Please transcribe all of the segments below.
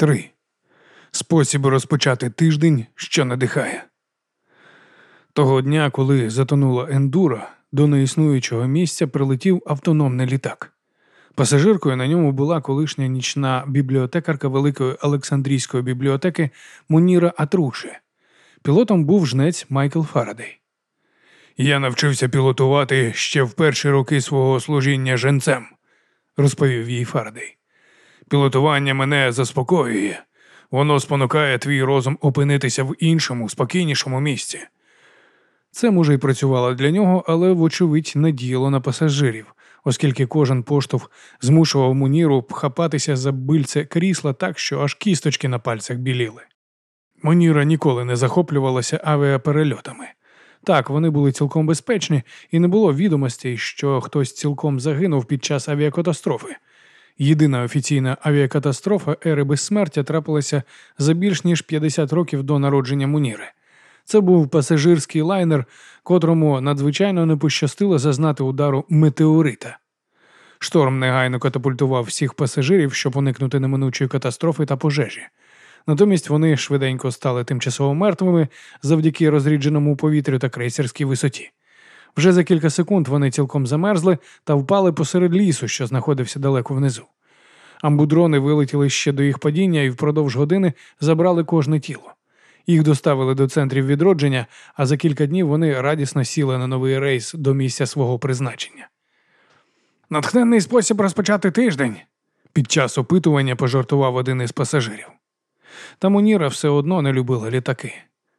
3. Спосіб розпочати тиждень, що надихає. Того дня, коли затонула ендура, до неіснуючого місця прилетів автономний літак. Пасажиркою на ньому була колишня нічна бібліотекарка Великої Олександрійської бібліотеки Муніра Атруші. Пілотом був жнець Майкл Фарадей. Я навчився пілотувати ще в перші роки свого служіння женцем, розповів їй Фарадей. Пілотування мене заспокоює. Воно спонукає твій розум опинитися в іншому, спокійнішому місці. Це, може, й працювало для нього, але, вочевидь, не діяло на пасажирів, оскільки кожен поштовх змушував Муніру хапатися за бильце крісла так, що аж кісточки на пальцях біліли. Моніра ніколи не захоплювалася авіаперельотами. Так, вони були цілком безпечні, і не було відомостей, що хтось цілком загинув під час авіакатастрофи. Єдина офіційна авіакатастрофа ери безсмертя трапилася за більш ніж 50 років до народження Муніри. Це був пасажирський лайнер, котрому надзвичайно не пощастило зазнати удару метеорита. Шторм негайно катапультував всіх пасажирів, щоб уникнути неминучої катастрофи та пожежі. Натомість вони швиденько стали тимчасово мертвими завдяки розрідженому повітрю та крейсерській висоті. Вже за кілька секунд вони цілком замерзли та впали посеред лісу, що знаходився далеко внизу. Амбудрони вилетіли ще до їх падіння і впродовж години забрали кожне тіло. Їх доставили до центрів відродження, а за кілька днів вони радісно сіли на новий рейс до місця свого призначення. Натхненний спосіб розпочати тиждень. Під час опитування пожартував один із пасажирів. Та Муніра все одно не любила літаки.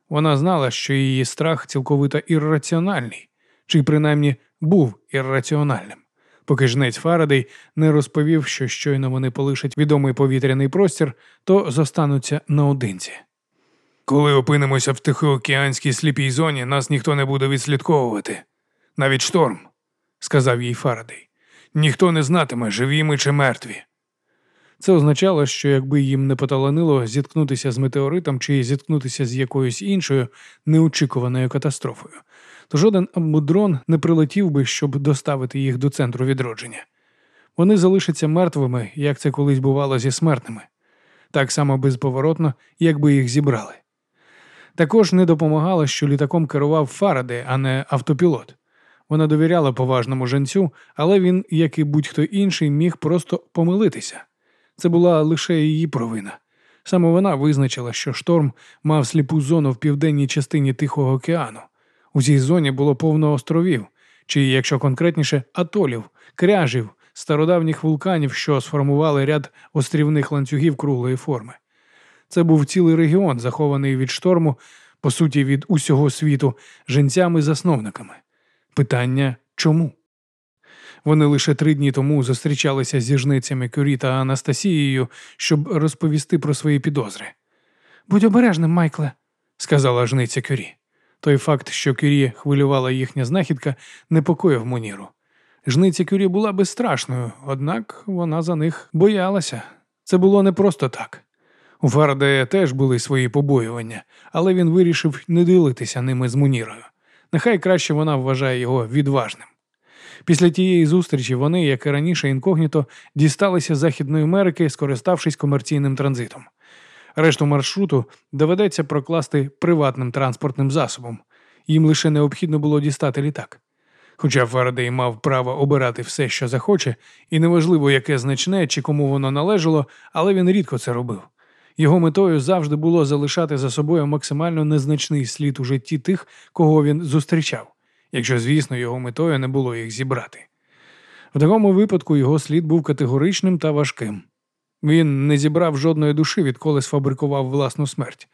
Вона знала, що її страх цілковито ірраціональний, чи принаймні був ірраціональним, поки жнець Фарадей не розповів, що щойно вони полишать відомий повітряний простір, то зостануться наодинці. Коли опинимося в тихоокеанській сліпій зоні, нас ніхто не буде відслідковувати. Навіть шторм, сказав їй Фарадей. Ніхто не знатиме, живі ми чи мертві. Це означало, що якби їм не поталанило зіткнутися з метеоритом чи зіткнутися з якоюсь іншою неочікуваною катастрофою, то жоден амбудрон не прилетів би, щоб доставити їх до центру відродження. Вони залишаться мертвими, як це колись бувало зі смертними, так само безповоротно, якби їх зібрали. Також не допомагало, що літаком керував Фараде, а не автопілот. Вона довіряла поважному женцю, але він, як і будь-хто інший, міг просто помилитися. Це була лише її провина. Саме вона визначила, що шторм мав сліпу зону в південній частині Тихого океану. У цій зоні було повно островів, чи, якщо конкретніше, атолів, кряжів, стародавніх вулканів, що сформували ряд острівних ланцюгів круглої форми. Це був цілий регіон, захований від шторму, по суті, від усього світу, женцями-засновниками. Питання чому? Вони лише три дні тому зустрічалися зі жницями Кюрі та Анастасією, щоб розповісти про свої підозри. Будь обережним, Майкле, сказала жниця Кюрі. Той факт, що Кюрі хвилювала їхня знахідка, непокоїв Моніру. Жниця Кюрі була безстрашною, однак вона за них боялася. Це було не просто так. У Фарадея теж були свої побоювання, але він вирішив не ділитися ними з Мунірою. Нехай краще вона вважає його відважним. Після тієї зустрічі вони, як і раніше, інкогніто дісталися Західної Америки, скориставшись комерційним транзитом. Решту маршруту доведеться прокласти приватним транспортним засобом. Їм лише необхідно було дістати літак. Хоча Фарадей мав право обирати все, що захоче, і неважливо, яке значне чи кому воно належало, але він рідко це робив. Його метою завжди було залишати за собою максимально незначний слід у житті тих, кого він зустрічав, якщо, звісно, його метою не було їх зібрати. В такому випадку його слід був категоричним та важким. Він не зібрав жодної душі, відколи сфабрикував власну смерть.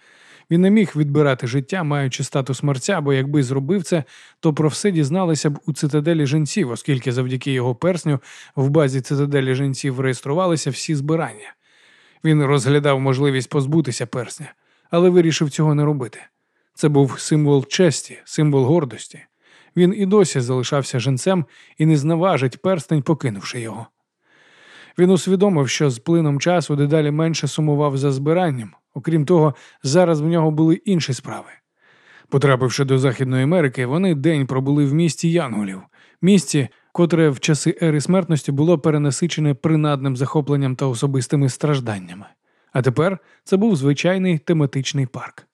Він не міг відбирати життя, маючи статус мерця, бо якби зробив це, то про все дізналися б у цитаделі жінців, оскільки завдяки його персню в базі цитаделі жінців реєструвалися всі збирання. Він розглядав можливість позбутися персня, але вирішив цього не робити. Це був символ честі, символ гордості. Він і досі залишався женцем і не зневажить перстень, покинувши його. Він усвідомив, що з плином часу дедалі менше сумував за збиранням, окрім того, зараз в нього були інші справи. Потрапивши до Західної Америки, вони день пробули в місті Янголів, місті, котре в часи ери смертності було перенасичене принадним захопленням та особистими стражданнями. А тепер це був звичайний тематичний парк.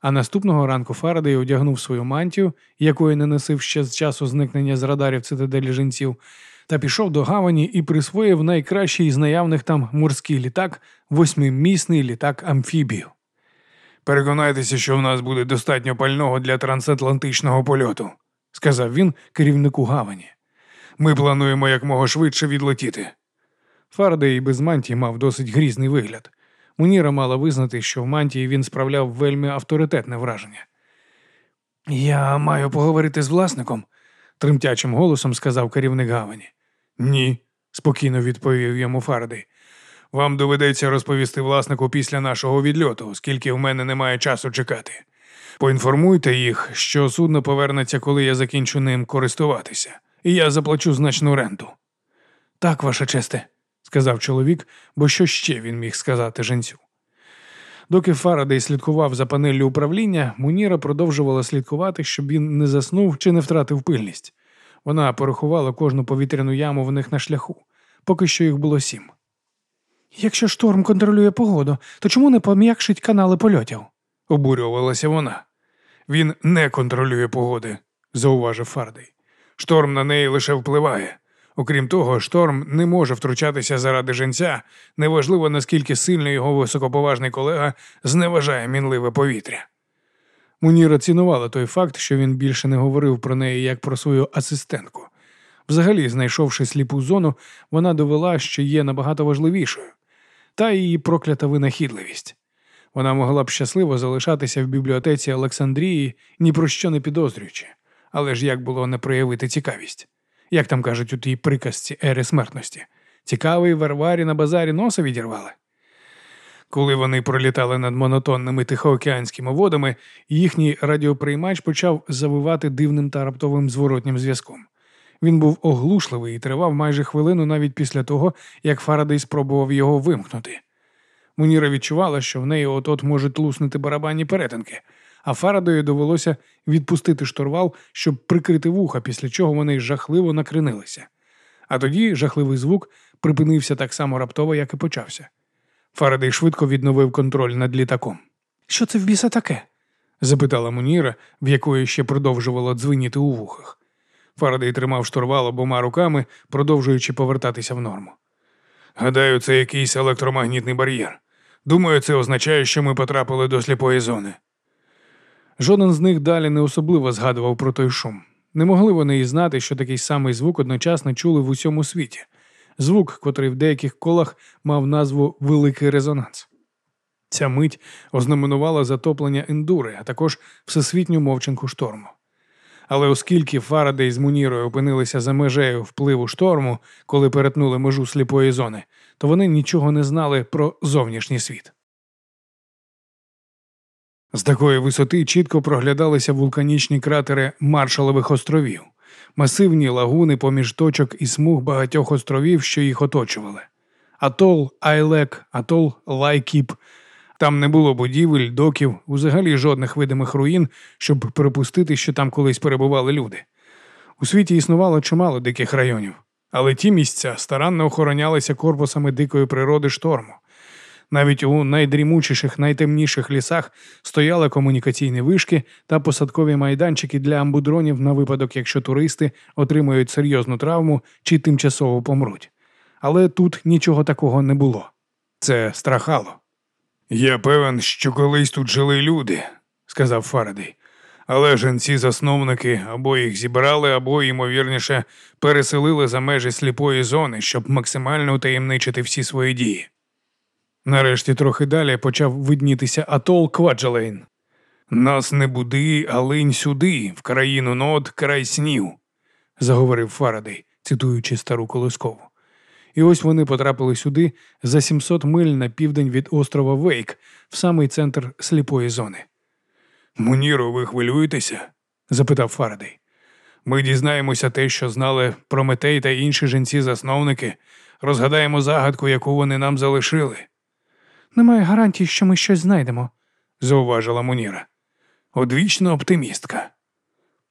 А наступного ранку Фарадей одягнув свою мантію, якої не носив ще з часу зникнення з радарів цитаделі жінців, та пішов до гавані і присвоїв найкращий з наявних там морський літак, восьмимісний літак амфібію. Переконайтеся, що в нас буде достатньо пального для трансатлантичного польоту, сказав він керівнику гавані. Ми плануємо якмога швидше відлетіти. Фарадей без мантії мав досить грізний вигляд. Муніра мала визнати, що в мантії він справляв вельми авторитетне враження. Я маю поговорити з власником, тремтячим голосом сказав керівник гавані. Ні, спокійно відповів йому Фарадей. Вам доведеться розповісти власнику після нашого відльоту, оскільки в мене немає часу чекати. Поінформуйте їх, що судно повернеться, коли я закінчу ним користуватися, і я заплачу значну ренту. Так, ваша честе, сказав чоловік, бо що ще він міг сказати женцю. Доки Фарадей слідкував за панеллю управління, Муніра продовжувала слідкувати, щоб він не заснув чи не втратив пильність. Вона порахувала кожну повітряну яму в них на шляху, поки що їх було сім. Якщо шторм контролює погоду, то чому не пом'якшить канали польотів? обурювалася вона. Він не контролює погоди, зауважив Фардей. Шторм на неї лише впливає. Окрім того, шторм не може втручатися заради женця, неважливо наскільки сильно його високоповажний колега зневажає мінливе повітря. Муніра цінувала той факт, що він більше не говорив про неї як про свою асистентку. Взагалі, знайшовши сліпу зону, вона довела, що є набагато важливішою, та її проклята винахідливість. Вона могла б щасливо залишатися в бібліотеці Олександрії, ні про що не підозрюючи, але ж як було не проявити цікавість як там кажуть у тій приказці ери смертності. Цікавий Варварі на базарі носа відірвали. Коли вони пролітали над монотонними тихоокеанськими водами, їхній радіоприймач почав завивати дивним та раптовим зворотнім зв'язком. Він був оглушливий і тривав майже хвилину навіть після того, як Фарадей спробував його вимкнути. Муніра відчувала, що в неї от-от можуть луснути барабанні перетинки, а Фарадою довелося відпустити штурвал, щоб прикрити вуха, після чого вони жахливо накренилися. А тоді жахливий звук припинився так само раптово, як і почався. Фарадей швидко відновив контроль над літаком. Що це в біса таке? запитала Муніра, в якої ще продовжувало дзвеніти у вухах. Фарадей тримав штурвал обома руками, продовжуючи повертатися в норму. Гадаю, це якийсь електромагнітний бар'єр. Думаю, це означає, що ми потрапили до сліпої зони. Жоден з них далі не особливо згадував про той шум. Не могли вони і знати, що такий самий звук одночасно чули в усьому світі. Звук, котрий в деяких колах мав назву Великий резонанс. Ця мить ознаменувала затоплення ендури, а також всесвітню мовчинку шторму. Але оскільки Фарадей з Мунірою опинилися за межею впливу шторму, коли перетнули межу сліпої зони, то вони нічого не знали про зовнішній світ. З такої висоти чітко проглядалися вулканічні кратери Маршалових островів, масивні лагуни поміж точок і смуг багатьох островів, що їх оточували. Атол Айлек, Атол Лайкіп. Там не було будівель, доків, взагалі жодних видимих руїн, щоб припустити, що там колись перебували люди. У світі існувало чимало диких районів, але ті місця старанно охоронялися корпусами дикої природи шторму. Навіть у найдрімучіших, найтемніших лісах стояли комунікаційні вишки та посадкові майданчики для амбудронів на випадок, якщо туристи отримують серйозну травму чи тимчасово помруть. Але тут нічого такого не було. Це страхало. Я певен, що колись тут жили люди, сказав Фарадей. Але женці засновники або їх зібрали, або, ймовірніше, переселили за межі сліпої зони, щоб максимально утаємничити всі свої дії. Нарешті трохи далі почав виднітися атол Кваджалейн. Нас не буди, а линь сюди, в країну нот, край снів, заговорив Фарадей, цитуючи стару колискову. І ось вони потрапили сюди за 700 миль на південь від острова Вейк, в самий центр сліпої зони. Муніро, ви хвилюєтеся? запитав Фарадей. Ми дізнаємося те, що знали Прометей та інші жінці-засновники, розгадаємо загадку, яку вони нам залишили. Немає гарантії, що ми щось знайдемо, зауважила Муніра. Одвічна оптимістка.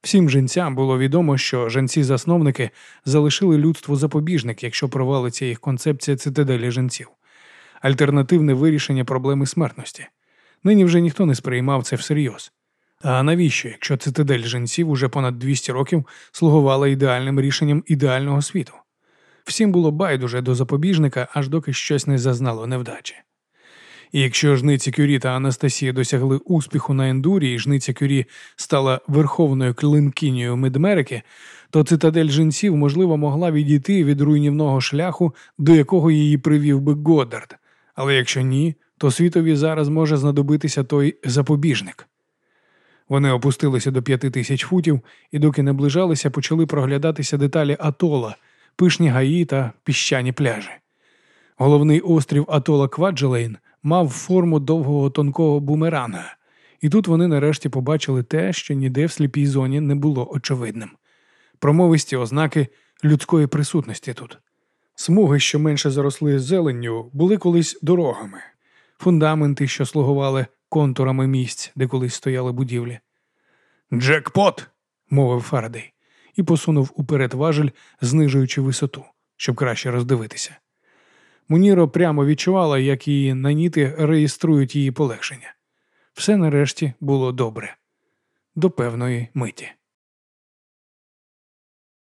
Всім жінцям було відомо, що жінці-засновники залишили людству запобіжник, якщо провалиться їх концепція цитаделі жінців. альтернативне вирішення проблеми смертності. Нині вже ніхто не сприймав це всерйоз. А навіщо, якщо цитадель жінців уже понад 200 років слугувала ідеальним рішенням ідеального світу? Всім було байдуже до запобіжника, аж доки щось не зазнало невдачі. І якщо жниці Кюрі та Анастасія досягли успіху на ендурі, і жниця Кюрі стала верховною клинкінію Медмерики, то цитадель жінців, можливо, могла відійти від руйнівного шляху, до якого її привів би Годдард. Але якщо ні, то світові зараз може знадобитися той запобіжник. Вони опустилися до п'яти тисяч футів і, доки наближалися, почали проглядатися деталі атола, пишні гаї та піщані пляжі. Головний острів Атола Кваджелейн мав форму довгого тонкого бумеранга, і тут вони нарешті побачили те, що ніде в сліпій зоні не було очевидним промовисті ознаки людської присутності тут. Смуги, що менше заросли зеленню, були колись дорогами, фундаменти, що слугували контурами місць, де колись стояли будівлі. Джекпот, мовив Фарадей, і посунув уперед важель, знижуючи висоту, щоб краще роздивитися. Муніро прямо відчувала, як її наніти реєструють її полегшення. Все нарешті було добре до певної миті.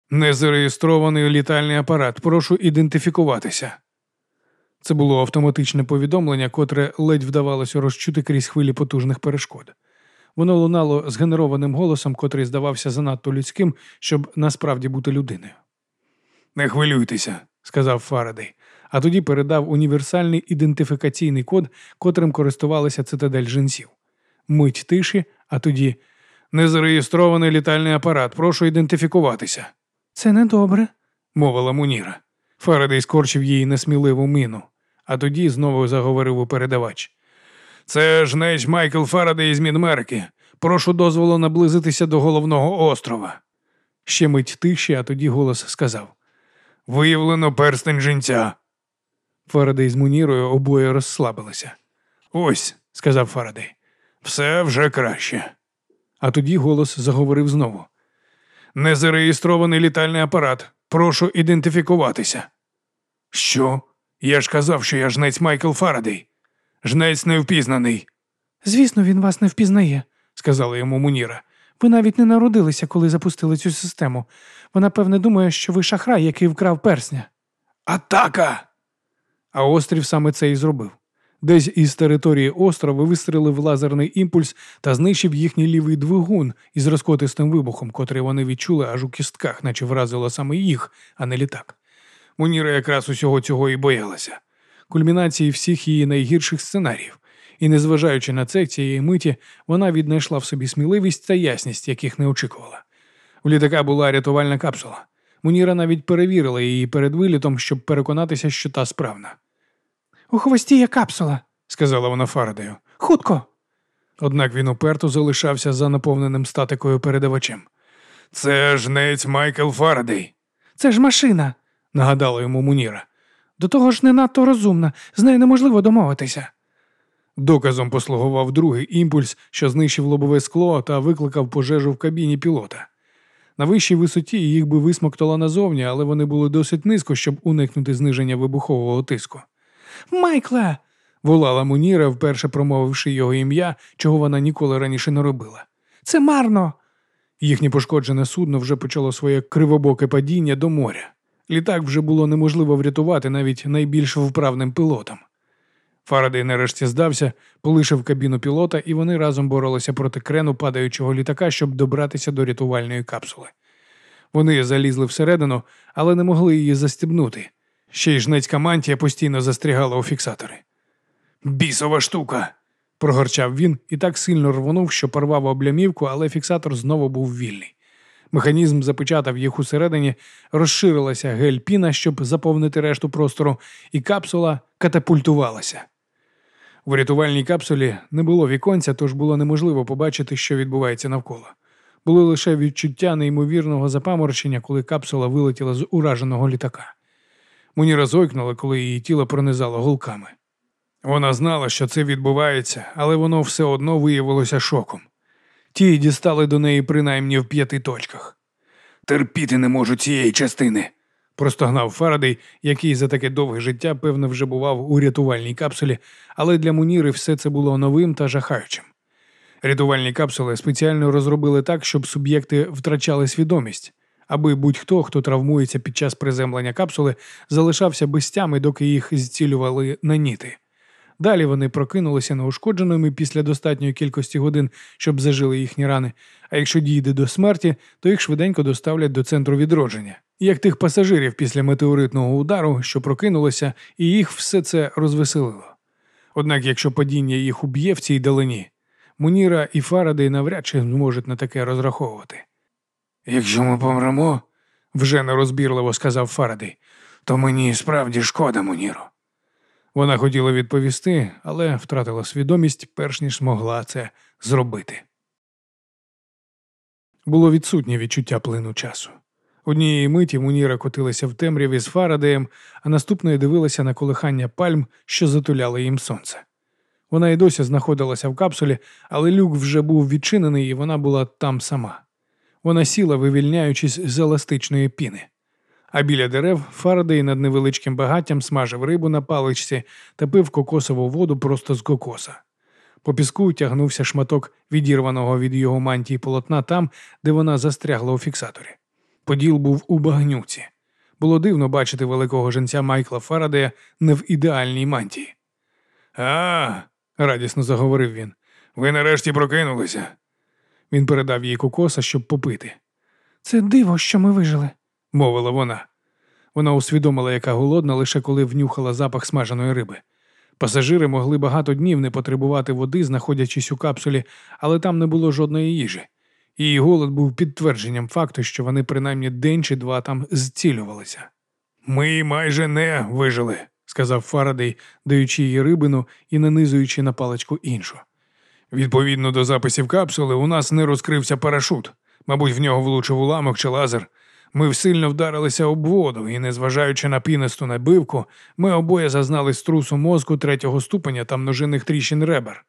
Незареєстрований літальний апарат. Прошу ідентифікуватися. Це було автоматичне повідомлення, котре ледь вдавалося розчути крізь хвилі потужних перешкод. Воно лунало згенерованим голосом, котрий здавався занадто людським, щоб насправді бути людиною. Не хвилюйтеся, сказав Фарадей, а тоді передав універсальний ідентифікаційний код, котрим користувалися цитадель жінців. Мить тиші, а тоді незареєстрований літальний апарат. Прошу ідентифікуватися. Це недобре, мовила Муніра. Фарадей скорчив їй несміливу міну, а тоді знову заговорив у передавач. Це ж неч Майкл Фарадей із Мідмерики. Прошу дозволу наблизитися до головного острова. Ще мить тиші, а тоді голос сказав Виявлено перстень жінця. Фарадей з Мунірою обоє розслабилися. Ось, сказав Фарадей, все вже краще. А тоді голос заговорив знову. Незареєстрований літальний апарат. Прошу ідентифікуватися. Що? Я ж казав, що я жнець Майкл Фарадей. Жнець не впізнаний. Звісно, він вас не впізнає, сказала йому Муніра. Ви навіть не народилися, коли запустили цю систему. Вона, певне, думає, що ви шахрай, який вкрав персня. Атака! А острів саме це і зробив. Десь із території острова вистрелив лазерний імпульс та знищив їхній лівий двигун із розкотистим вибухом, котрий вони відчули аж у кістках, наче вразило саме їх, а не літак. Муніра якраз усього цього і боялася, кульмінації всіх її найгірших сценаріїв. І, незважаючи на це, цієї миті, вона віднайшла в собі сміливість та ясність, яких не очікувала. У літака була рятувальна капсула. Муніра навіть перевірила її перед вилітом, щоб переконатися, що та справна. У хвості є капсула, сказала вона Фарадею. Хутко. Однак він уперто залишався за наповненим статикою передавачем. Це ж нець Майкл Фарадей. Це ж машина, нагадала йому Муніра. До того ж не надто розумна, з нею неможливо домовитися. Доказом послугував другий імпульс, що знищив лобове скло та викликав пожежу в кабіні пілота. На вищій висоті їх би висмоктало назовні, але вони були досить низько, щоб уникнути зниження вибухового тиску. Майкле. волала Муніра, вперше промовивши його ім'я, чого вона ніколи раніше не робила. Це марно. Їхнє пошкоджене судно вже почало своє кривобоке падіння до моря. Літак вже було неможливо врятувати навіть найбільш вправним пілотам. Фарадей нарешті здався, полишив кабіну пілота, і вони разом боролися проти крену падаючого літака, щоб добратися до рятувальної капсули. Вони залізли всередину, але не могли її застібнути. Ще й жнецька мантія постійно застрягала у фіксатори. Бісова штука. прогорчав він і так сильно рвонув, що порвав облямівку, але фіксатор знову був вільний. Механізм запечатав їх усередині, розширилася гель-піна, щоб заповнити решту простору, і капсула катапультувалася. В рятувальній капсулі не було віконця, тож було неможливо побачити, що відбувається навколо. Було лише відчуття неймовірного запаморочення, коли капсула вилетіла з ураженого літака. Муніра зойкнула, коли її тіло пронизало гулками. Вона знала, що це відбувається, але воно все одно виявилося шоком. Ті дістали до неї принаймні в п'яти точках. Терпіти не можу цієї частини, простогнав Фарадей, який за таке довге життя, певно, вже бував у рятувальній капсулі, але для Муніри все це було новим та жахаючим. Рятувальні капсули спеціально розробили так, щоб суб'єкти втрачали свідомість, аби будь-хто, хто травмується під час приземлення капсули, залишався без тями, доки їх зцілювали на ніти. Далі вони прокинулися неушкодженими після достатньої кількості годин, щоб зажили їхні рани. А якщо дійде до смерті, то їх швиденько доставлять до центру відродження, як тих пасажирів після метеоритного удару, що прокинулися, і їх все це розвеселило. Однак, якщо падіння їх уб'є в цій далині, Муніра і Фарадей навряд чи зможуть на таке розраховувати. Якщо ми помремо, вже нерозбірливо сказав Фарадей, то мені справді шкода, Муніро. Вона хотіла відповісти, але втратила свідомість, перш ніж змогла це зробити. Було відсутнє відчуття плину часу. Однієї миті Муніра котилася в темряві з Фарадеєм, а наступної дивилася на колихання пальм, що затуляли їм сонце. Вона й досі знаходилася в капсулі, але люк вже був відчинений, і вона була там сама. Вона сіла, вивільняючись з еластичної піни. А біля дерев Фарадей над невеличким багаттям смажив рибу на паличці та пив кокосову воду просто з кокоса. По піску тягнувся шматок відірваного від його мантії полотна там, де вона застрягла у фіксаторі. Поділ був у багнюці. Було дивно бачити великого женця Майкла Фарадея не в ідеальній мантії. А, радісно заговорив він. Ви нарешті прокинулися. Він передав їй кокоса, щоб попити. Це диво, що ми вижили, мовила вона. Вона усвідомила, яка голодна, лише коли внюхала запах смаженої риби. Пасажири могли багато днів не потребувати води, знаходячись у капсулі, але там не було жодної їжі. Її голод був підтвердженням факту, що вони принаймні день чи два там зцілювалися. Ми майже не вижили, сказав Фарадей, даючи їй рибину і нанизуючи на паличку іншу. Відповідно до записів капсули, у нас не розкрився парашут. Мабуть, в нього влучив уламок чи лазер. Ми сильно вдарилися об воду, і, незважаючи на пінисту набивку, ми обоє зазнали струсу мозку третього ступеня та множинних тріщин ребер.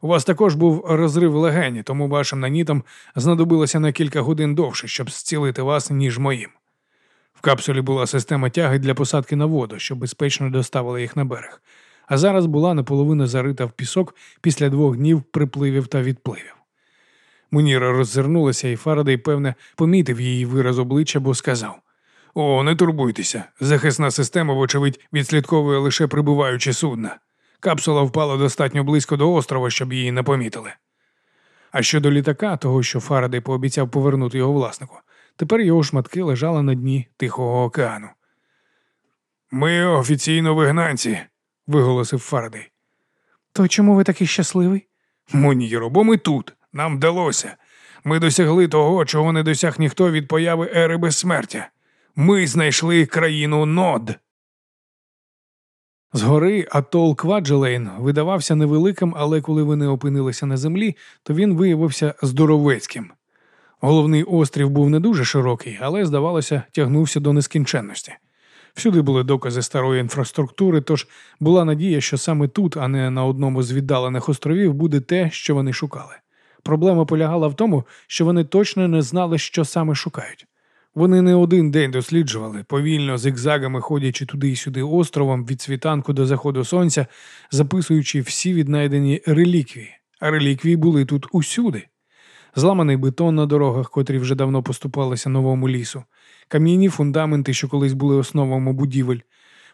У вас також був розрив легені, тому вашим нанітам знадобилося на кілька годин довше, щоб зцілити вас, ніж моїм. В капсулі була система тяги для посадки на воду, що безпечно доставила їх на берег, а зараз була наполовину зарита в пісок після двох днів припливів та відпливів. Муніра роззирнулася, і Фарадей, певне, помітив її вираз обличчя, бо сказав: О, не турбуйтеся. Захисна система, вочевидь, відслідковує лише прибуваючі судна. Капсула впала достатньо близько до острова, щоб її не помітили. А щодо літака, того, що Фарадей пообіцяв повернути його власнику, тепер його шматки лежали на дні Тихого океану. Ми офіційно вигнанці, виголосив Фарадей. То чому ви такий щасливий? Моніро, бо ми тут. Нам вдалося. Ми досягли того, чого не досяг ніхто від появи ери безсмертя. Ми знайшли країну нод. Згори атол Кваджелейн видавався невеликим, але коли вони опинилися на землі, то він виявився здоровецьким. Головний острів був не дуже широкий, але, здавалося, тягнувся до нескінченності. Всюди були докази старої інфраструктури, тож була надія, що саме тут, а не на одному з віддалених островів, буде те, що вони шукали. Проблема полягала в тому, що вони точно не знали, що саме шукають. Вони не один день досліджували, повільно зигзагами ходячи туди й сюди островом від світанку до заходу сонця, записуючи всі віднайдені реліквії, а реліквії були тут усюди. Зламаний бетон на дорогах, котрі вже давно поступалися новому лісу, кам'яні фундаменти, що колись були основами будівель,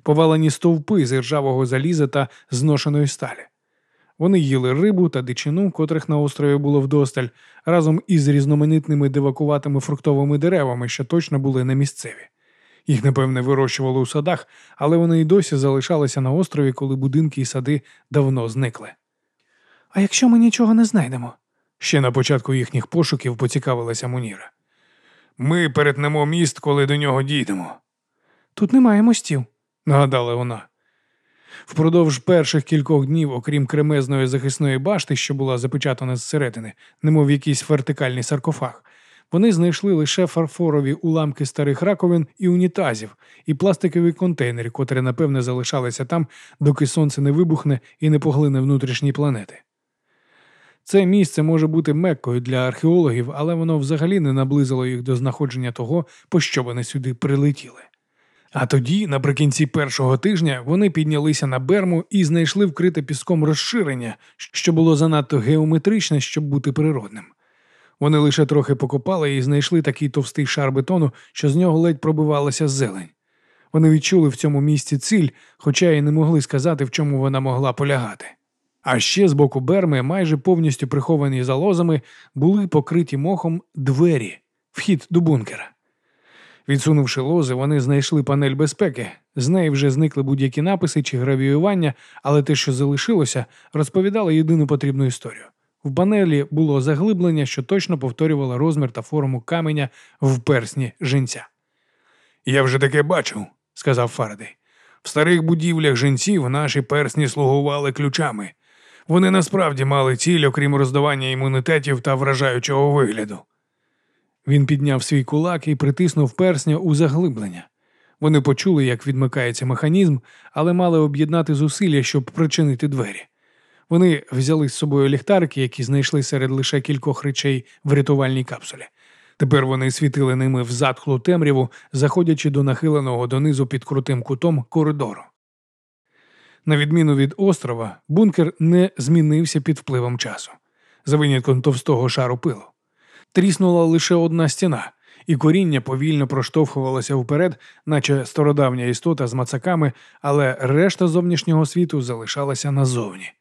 повалені стовпи з ржавого заліза та зношеної сталі. Вони їли рибу та дичину, котрих на острові було вдосталь, разом із різноманітними дивакуватими фруктовими деревами, що точно були не місцеві. Їх, напевне, вирощували у садах, але вони й досі залишалися на острові, коли будинки і сади давно зникли. А якщо ми нічого не знайдемо? Ще на початку їхніх пошуків поцікавилася Муніра. Ми перетнемо міст, коли до нього дійдемо. Тут немає мостів, нагадала вона. Впродовж перших кількох днів, окрім кремезної захисної башти, що була запечатана зсередини, немов якийсь вертикальний саркофаг, вони знайшли лише фарфорові уламки старих раковин і унітазів, і пластикові контейнери, котрі, напевне, залишалися там, доки сонце не вибухне і не поглине внутрішні планети. Це місце може бути меккою для археологів, але воно взагалі не наблизило їх до знаходження того, по що вони сюди прилетіли. А тоді, наприкінці першого тижня, вони піднялися на берму і знайшли вкрите піском розширення, що було занадто геометричне, щоб бути природним. Вони лише трохи покопали і знайшли такий товстий шар бетону, що з нього ледь пробивалася зелень. Вони відчули в цьому місці ціль, хоча й не могли сказати, в чому вона могла полягати. А ще з боку берми, майже повністю приховані залозами, були покриті мохом двері, вхід до бункера. Відсунувши лози, вони знайшли панель безпеки. З неї вже зникли будь-які написи чи гравіювання, але те, що залишилося, розповідало єдину потрібну історію. В панелі було заглиблення, що точно повторювало розмір та форму каменя в персні женця. Я вже таке бачив, сказав Фарадей. В старих будівлях женців наші персні слугували ключами. Вони насправді мали ціль, окрім роздавання імунітетів та вражаючого вигляду. Він підняв свій кулак і притиснув персня у заглиблення. Вони почули, як відмикається механізм, але мали об'єднати зусилля, щоб причинити двері. Вони взяли з собою ліхтарики, які знайшли серед лише кількох речей в рятувальній капсулі. Тепер вони світили ними в затхлу темряву, заходячи до нахиленого донизу під крутим кутом коридору. На відміну від острова, бункер не змінився під впливом часу, за винятком товстого шару пилу. Тріснула лише одна стіна, і коріння повільно проштовхувалося вперед, наче стародавня істота з мацаками, але решта зовнішнього світу залишалася назовні.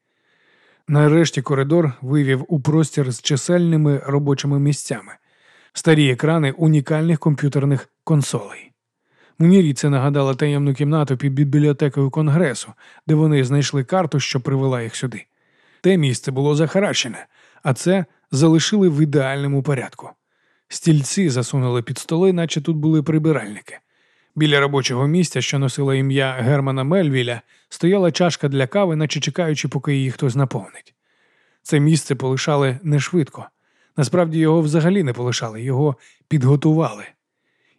Нарешті коридор вивів у простір з чисельними робочими місцями, старі екрани унікальних комп'ютерних консолей. Мунірі це нагадало таємну кімнату під бібліотекою Конгресу, де вони знайшли карту, що привела їх сюди. Те місце було захаращене, а це залишили в ідеальному порядку. Стільці засунули під столи, наче тут були прибиральники. Біля робочого місця, що носило ім'я Германа Мельвіля, стояла чашка для кави, наче чекаючи, поки її хтось наповнить. Це місце полишали не швидко. Насправді його взагалі не полишали, його підготували.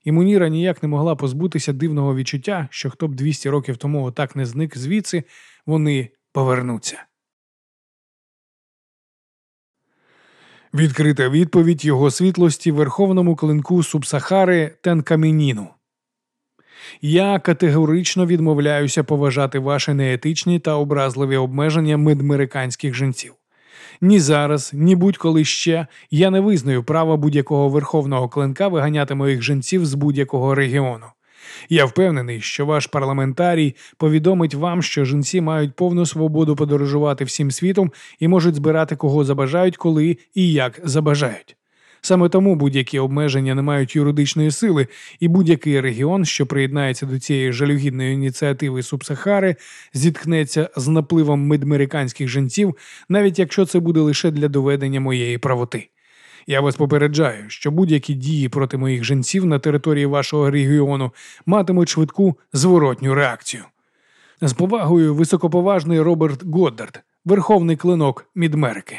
І Муніра ніяк не могла позбутися дивного відчуття, що хто б 200 років тому отак не зник звідси, вони повернуться. Відкрита відповідь його світлості верховному клинку Субсахари Тенкамініну. Я категорично відмовляюся поважати ваші неетичні та образливі обмеження медмериканських жінців. Ні зараз, ні будь-коли ще я не визнаю права будь-якого верховного клинка виганяти моїх жінців з будь-якого регіону. Я впевнений, що ваш парламентарій повідомить вам, що жінці мають повну свободу подорожувати всім світом і можуть збирати кого забажають, коли і як забажають. Саме тому будь-які обмеження не мають юридичної сили, і будь-який регіон, що приєднається до цієї жалюгідної ініціативи Субсахари, зіткнеться з напливом медмериканських жінців, навіть якщо це буде лише для доведення моєї правоти. Я вас попереджаю, що будь-які дії проти моїх жінців на території вашого регіону матимуть швидку зворотню реакцію. З повагою високоповажний Роберт Годдард, верховний клинок Мідмерики.